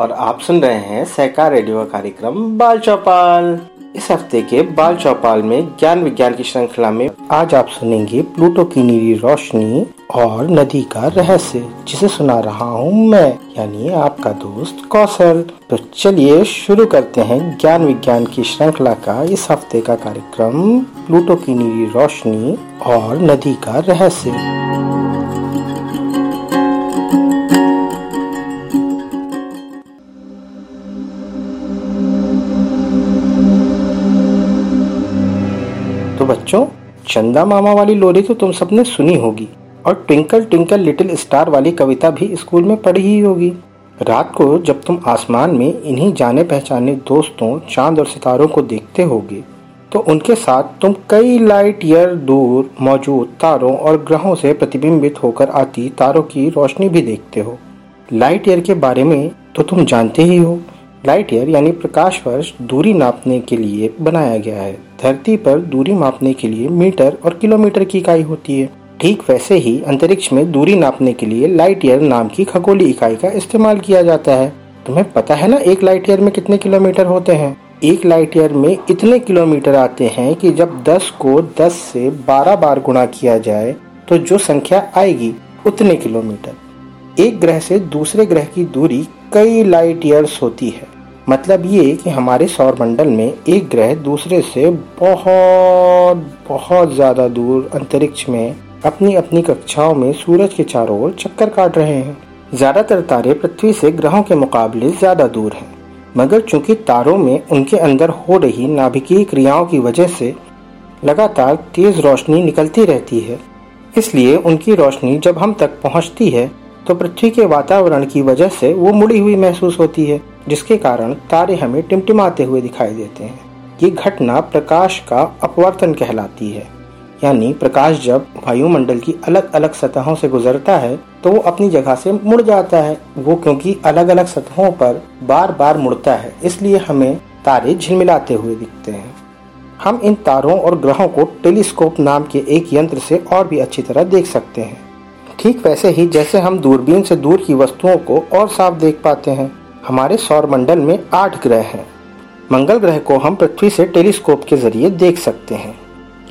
और आप सुन रहे हैं सहकार रेडियो कार्यक्रम बाल चौपाल। इस हफ़्ते के बाल चौपाल में ज्ञान विज्ञान की श्रृंखला में आज आप सुनेंगे प्लूटो की नीली रोशनी और नदी का रहस्य, जिसे सुना रहा हूँ मैं, यानी आपका दोस्त कौशल। तो चलिए शुरू करते हैं ज्ञान विज्ञान की श्रृंखला का इस हफ़्ते का कार्यक्रम, प्लूटो की नीली रोशनी और नदी का रहस्य। बच्चों, चंदा मामा वाली लोरी तो तुम सबने सुनी होगी और ट्विंकल ट्विंकल लिटिल स्टार वाली कविता भी स्कूल में पढ़ी ही होगी। रात को जब तुम आसमान में इन्हीं जाने पहचाने दोस्तों, चाँद और सितारों को देखते होगे तो उनके साथ तुम कई लाइट ईयर दूर मौजूद तारों और ग्रहों से प्रतिबिंबित होकर आती तारों की रोशनी भी देखते हो। लाइट ईयर के बारे में तो तुम जानते ही हो। लाइट ईयर यानी प्रकाश वर्ष दूरी नापने के लिए बनाया गया है। धरती पर दूरी मापने के लिए मीटर और किलोमीटर की इकाई होती है। ठीक वैसे ही अंतरिक्ष में दूरी नापने के लिए लाइट ईयर नाम की खगोली इकाई का इस्तेमाल किया जाता है। तुम्हें पता है ना एक लाइट ईयर में कितने किलोमीटर होते हैं? एक लाइट ईयर में इतने किलोमीटर आते हैं कि जब 10 को 10 से 12 बार गुणा किया जाए तो जो संख्या आएगी, उतने किलोमीटर। एक ग्रह से दूसरे ग्रह की दूरी कई लाइट ईयर्स होती है। मतलब ये कि हमारे सौर मंडल में एक ग्रह दूसरे से बहुत बहुत ज़्यादा दूर अंतरिक्ष में अपनी अपनी कक्षाओं में सूरज के चारों ओर चक्कर काट रहे हैं। ज़्यादातर तारे पृथ्वी से ग्रहों के मुकाबले ज़्यादा दूर हैं, मगर चूँकि तारों में उनके अंदर हो रही नाभिकीय क्रियाओं की वजह से लगातार तेज रोशनी निकलती रहती है, इसलिए उनकी रोशनी जब हम तक पहुँचती है तो पृथ्वी के वातावरण की वजह से वो मुड़ी हुई महसूस होती है। जिसके कारण तारे हमें टिमटिमाते हुए दिखाई देते हैं। ये घटना प्रकाश का अपवर्तन कहलाती है। यानी प्रकाश जब वायुमंडल की अलग अलग सतहों से गुजरता है तो वो अपनी जगह से मुड़ जाता है। वो क्योंकि अलग अलग सतहों पर बार बार मुड़ता है, इसलिए हमें तारे झिलमिलाते हुए दिखते हैं। हम इन तारों और ग्रहों को टेलीस्कोप नाम के एक यंत्र से और भी अच्छी तरह देख सकते हैं। ठीक वैसे ही जैसे हम दूरबीन से दूर की वस्तुओं को और साफ़ देख पाते हैं हमारे सौर मंडल में आठ ग्रह हैं। मंगल ग्रह को हम पृथ्वी से टेलीस्कोप के ज़रिए देख सकते हैं।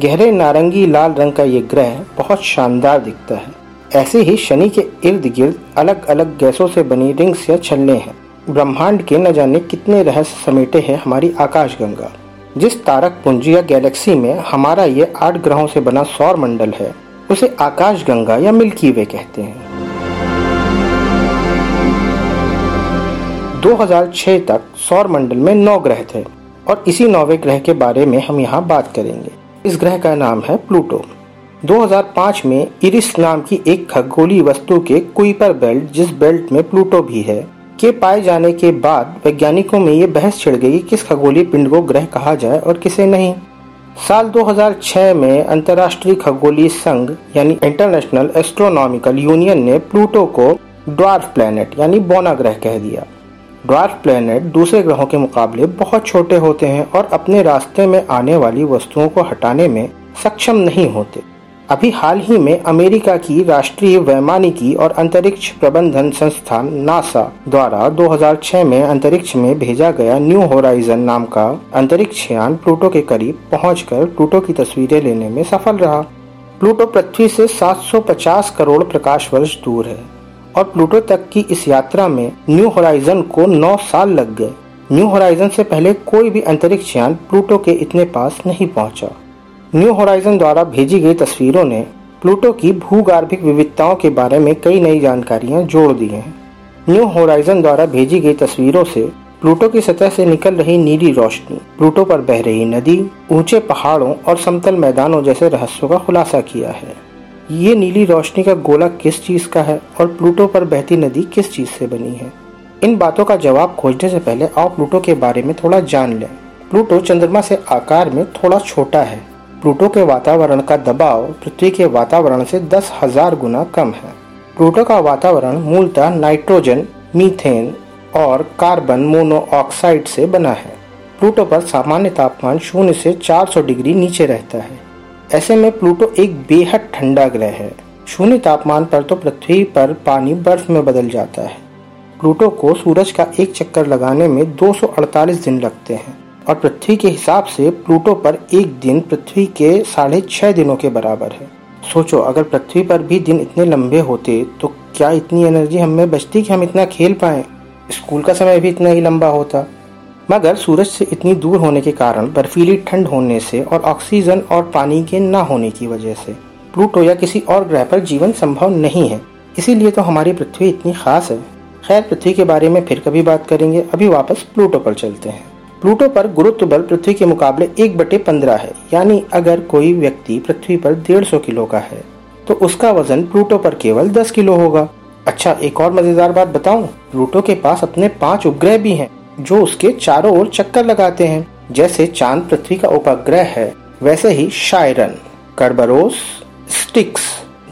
गहरे नारंगी, लाल रंग का ये ग्रह बहुत शानदार दिखता है। ऐसे ही शनि के इर्द गिर्द अलग अलग गैसों से बनी रिंग्स या छल्ले हैं। ब्रह्मांड के न जाने कितने रहस्य समेटे हैं हमारी आकाश गंगा जिस तारक पुंज या गैलेक्सी में हमारा ये आठ ग्रहों से बना सौर मंडल है, उसे आकाश या मिल्की वे कहते हैं। 2006 तक सौर मंडल में नौ ग्रह थे और इसी नौवे ग्रह के बारे में हम यहाँ बात करेंगे। इस ग्रह का नाम है प्लूटो। 2005 में इरिस नाम की एक खगोलीय वस्तु के कुइपर बेल्ट, जिस बेल्ट में प्लूटो भी है, के पाए जाने के बाद वैज्ञानिकों में ये बहस छिड़ गई किस खगोलीय पिंड को ग्रह कहा जाए और किसे नहीं। साल 2006 में अंतर्राष्ट्रीय खगोलीय संघ, यानी इंटरनेशनल एस्ट्रोनॉमिकल यूनियन ने प्लूटो को ड्वार्फ प्लेनेट यानी बोना ग्रह कह दिया। ड्वार्फ प्लेनेट दूसरे ग्रहों के मुकाबले बहुत छोटे होते हैं और अपने रास्ते में आने वाली वस्तुओं को हटाने में सक्षम नहीं होते। अभी हाल ही में अमेरिका की राष्ट्रीय वैमानिकी और अंतरिक्ष प्रबंधन संस्थान नासा द्वारा 2006 में अंतरिक्ष में भेजा गया न्यू होराइजन नाम का अंतरिक्ष यान प्लूटो के करीब पहुंचकर प्लूटो की तस्वीरें लेने में सफल रहा। प्लूटो पृथ्वी से 750 करोड़ प्रकाश वर्ष दूर है। और प्लूटो तक की इस यात्रा में न्यू होराइजन को 9 साल लग गए। न्यू होराइजन से पहले कोई भी अंतरिक्ष यान प्लूटो के इतने पास नहीं पहुँचा। न्यू होराइजन द्वारा भेजी गई तस्वीरों ने प्लूटो की भूगार्भिक विविधताओं के बारे में कई नई जानकारियाँ जोड़ दी हैं। न्यू होराइजन द्वारा भेजी गई तस्वीरों से प्लूटो की सतह से निकल रही नीली रोशनी, प्लूटो पर बह रही नदी, ऊँचे पहाड़ों और समतल मैदानों जैसे रहस्यों का खुलासा किया है। ये नीली रोशनी का गोला किस चीज़ का है और प्लूटो पर बहती नदी किस चीज़ से बनी है? इन बातों का जवाब खोजने से पहले आप प्लूटो के बारे में थोड़ा जान लें। प्लूटो चंद्रमा से आकार में थोड़ा छोटा है। प्लूटो के वातावरण का दबाव पृथ्वी के वातावरण से दस हज़ार गुना कम है। प्लूटो का वातावरण मूलतः नाइट्रोजन, मीथेन और कार्बन मोनोऑक्साइड से बना है। प्लूटो पर सामान्य तापमान शून्य से 400 डिग्री नीचे रहता है। ऐसे में प्लूटो एक बेहद ठंडा ग्रह है। शून्य तापमान पर तो पृथ्वी पर पानी बर्फ़ में बदल जाता है। प्लूटो को सूरज का एक चक्कर लगाने में 248 दिन लगते हैं और पृथ्वी के हिसाब से प्लूटो पर एक दिन पृथ्वी के साढ़े छह दिनों के बराबर है। सोचो, अगर पृथ्वी पर भी दिन इतने लंबे होते तो क्या इतनी एनर्जी हमें बचती कि हम इतना खेल पाए? स्कूल का समय भी इतना ही लंबा होता। मगर सूरज से इतनी दूर होने के कारण बर्फीली ठंड होने से और ऑक्सीजन और पानी के न होने की वजह से प्लूटो या किसी और ग्रह पर जीवन संभव नहीं है। इसीलिए तो हमारी पृथ्वी इतनी खास है। खैर, पृथ्वी के बारे में फिर कभी बात करेंगे। अभी वापस प्लूटो पर चलते हैं। प्लूटो पर गुरुत्व बल पृथ्वी के मुकाबले एक बटे पंद्रह है। यानी अगर कोई व्यक्ति पृथ्वी पर डेढ़ सौ किलो का है तो उसका वज़न प्लूटो पर केवल दस किलो होगा। अच्छा एक और मज़ेदार बात बताऊँ। प्लूटो के पास अपने पाँच उपग्रह भी हैं। जो उसके चारों ओर चक्कर लगाते हैं, जैसे चाँद पृथ्वी का उपग्रह है, वैसे ही शायरन, कर्बरोस, स्टिक्स,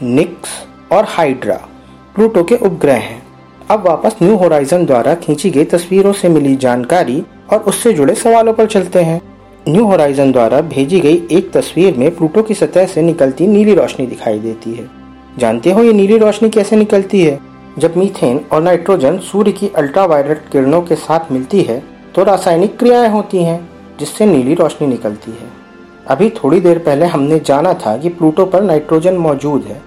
निक्स और हाइड्रा, प्लूटो के उपग्रह हैं। अब वापस न्यू होराइजन द्वारा खींची गई तस्वीरों से मिली जानकारी और उससे जुड़े सवालों पर चलते हैं। न्यू होराइजन द्वारा भेजी गई एक तस्वीर में प्लूटो की सतह से निकलती नीली रोशनी दिखाई देती है। जानते हो ये नीली रोशनी कैसे निकलती है? जब मीथेन और नाइट्रोजन सूर्य की अल्ट्रावायलेट किरणों के साथ मिलती है तो रासायनिक क्रियाएँ होती हैं, जिससे नीली रोशनी निकलती है। अभी थोड़ी देर पहले हमने जाना था कि प्लूटो पर नाइट्रोजन मौजूद है।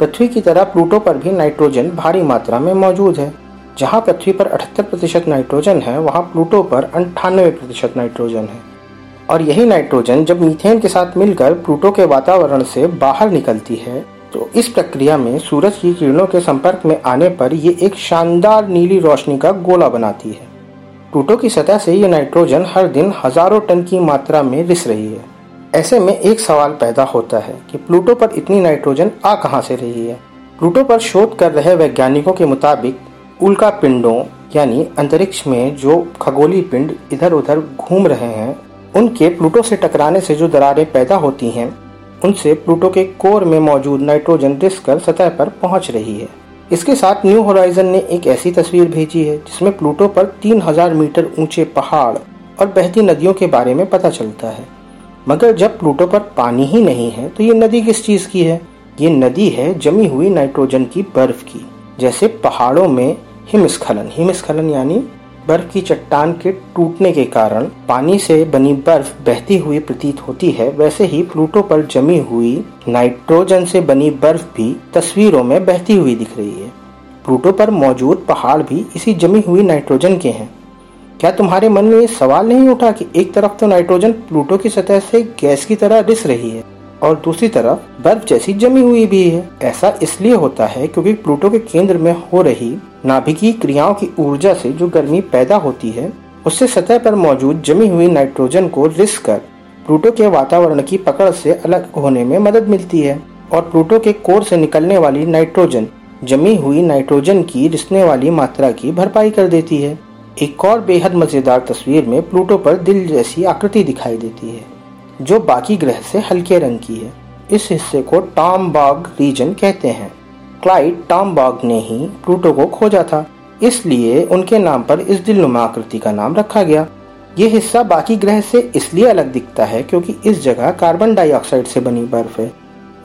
पृथ्वी की तरह प्लूटो पर भी नाइट्रोजन भारी मात्रा में मौजूद है। जहाँ पृथ्वी पर अठहत्तर प्रतिशत नाइट्रोजन है, वहाँ प्लूटो पर अंठानवे प्रतिशत नाइट्रोजन है। और यही नाइट्रोजन जब मीथेन के साथ मिलकर प्लूटो के वातावरण से बाहर निकलती है तो इस प्रक्रिया में सूरज की किरणों के संपर्क में आने पर ये एक शानदार नीली रोशनी का गोला बनाती है। प्लूटो की सतह से ये नाइट्रोजन हर दिन हज़ारों टन की मात्रा में रिस रही है। ऐसे में एक सवाल पैदा होता है कि प्लूटो पर इतनी नाइट्रोजन आ कहाँ से रही है? प्लूटो पर शोध कर रहे वैज्ञानिकों के मुताबिक, उल्का पिंडों, यानी अंतरिक्ष में जो खगोलीय पिंड इधर उधर घूम रहे हैं, उनके प्लूटो से टकराने से जो दरारें पैदा होती हैं उनसे प्लूटो के कोर में मौजूद नाइट्रोजन रिस कर सतह पर पहुँच रही है। इसके साथ न्यू होराइजन ने एक ऐसी तस्वीर भेजी है, जिसमें प्लूटो पर 3000 मीटर ऊँचे पहाड़ और बहती नदियों के बारे में पता चलता है। मगर जब प्लूटो पर पानी ही नहीं है तो ये नदी किस चीज़ की है? ये नदी है जमी हुई नाइट्रोजन की बर्फ़ की, जैसे पहाड़ों में हिमस्खलन। हिमस्खलन यानी बर्फ़ की चट्टान के टूटने के कारण पानी से बनी बर्फ़ बहती हुई प्रतीत होती है। वैसे ही प्लूटो पर जमी हुई नाइट्रोजन से बनी बर्फ़ भी तस्वीरों में बहती हुई दिख रही है। प्लूटो पर मौजूद पहाड़ भी इसी जमी हुई नाइट्रोजन के हैं। क्या तुम्हारे मन में ये सवाल नहीं उठा कि एक तरफ़ तो नाइट्रोजन प्लूटो की सतह से गैस की तरह रिस रही है? और दूसरी तरफ़ बर्फ़ जैसी जमी हुई भी है। ऐसा इसलिए होता है क्योंकि प्लूटो के केंद्र में हो रही नाभिकीय क्रियाओं की ऊर्जा से जो गर्मी पैदा होती है, उससे सतह पर मौजूद जमी हुई नाइट्रोजन को रिस कर प्लूटो के वातावरण की पकड़ से अलग होने में मदद मिलती है। और प्लूटो के कोर से निकलने वाली नाइट्रोजन जमी हुई नाइट्रोजन की रिसने वाली मात्रा की भरपाई कर देती है। एक और बेहद मज़ेदार तस्वीर में प्लूटो पर दिल जैसी आकृति दिखाई देती है। जो बाकी ग्रह से हल्के रंग की है। इस हिस्से को टॉमबाग रीजन कहते हैं। क्लाइड टॉमबाग ने ही प्लूटो को खोजा था। इसलिए उनके नाम पर इस दिलनुमा आकृति का नाम रखा गया। ये हिस्सा बाकी ग्रह से इसलिए अलग दिखता है क्योंकि इस जगह कार्बन डाइऑक्साइड से बनी बर्फ़ है।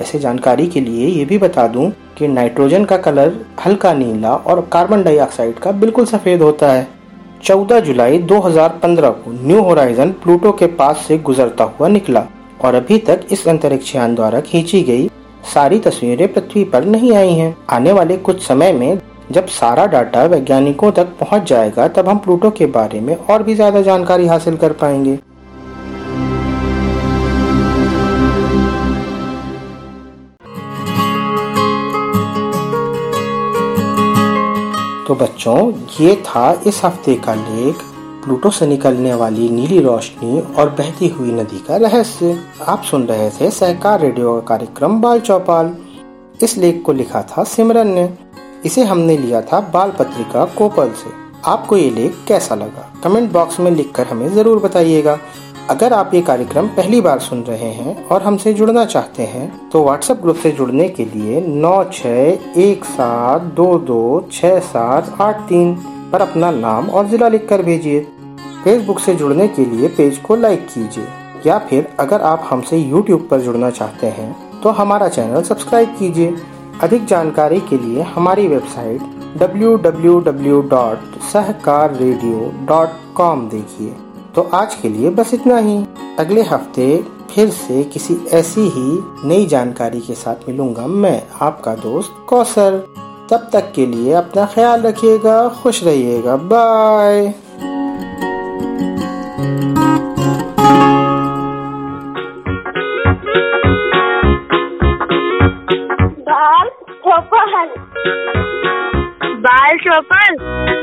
ऐसे जानकारी के लिए ये भी बता दूँ कि नाइट्रोजन का कलर हल्का नीला और कार्बन डाइऑक्साइड का बिल्कुल सफ़ेद होता है। 14 जुलाई 2015 को न्यू होराइजन प्लूटो के पास से गुजरता हुआ निकला और अभी तक इस अंतरिक्ष यान द्वारा खींची गई सारी तस्वीरें पृथ्वी पर नहीं आई हैं। आने वाले कुछ समय में जब सारा डाटा वैज्ञानिकों तक पहुँच जाएगा, तब हम प्लूटो के बारे में और भी ज़्यादा जानकारी हासिल कर पाएँगे तो बच्चों, ये था इस हफ़्ते का लेख। प्लूटो से निकलने वाली नीली रोशनी और बहती हुई नदी का रहस्य। आप सुन रहे थे सहकार रेडियो का कार्यक्रम बाल चौपाल। इस लेख को लिखा था सिमरन ने। इसे हमने लिया था बाल पत्रिका कोपल से। आपको ये लेख कैसा लगा? कमेंट बॉक्स में लिखकर हमें ज़रूर बताइएगा। अगर आप ये कार्यक्रम पहली बार सुन रहे हैं और हमसे जुड़ना चाहते हैं तो व्हाट्सएप ग्रुप से जुड़ने के लिए नौ छः एक सात दो दो छः सात आठ तीन पर अपना नाम और ज़िला लिखकर भेजिए। फेसबुक से जुड़ने के लिए पेज को लाइक कीजिए। या फिर अगर आप हमसे यूट्यूब पर जुड़ना चाहते हैं तो हमारा चैनल सब्सक्राइब कीजिए। अधिक जानकारी के लिए हमारी वेबसाइट www.सहकाररेडियो.com देखिए। तो आज के लिए बस इतना ही। अगले हफ़्ते फिर से किसी ऐसी ही नई जानकारी के साथ मिलूँगा मैं आपका दोस्त कौसर। तब तक के लिए अपना ख्याल रखिएगा खुश रहिएगा। बाय। बाल चौपन बाल चौपन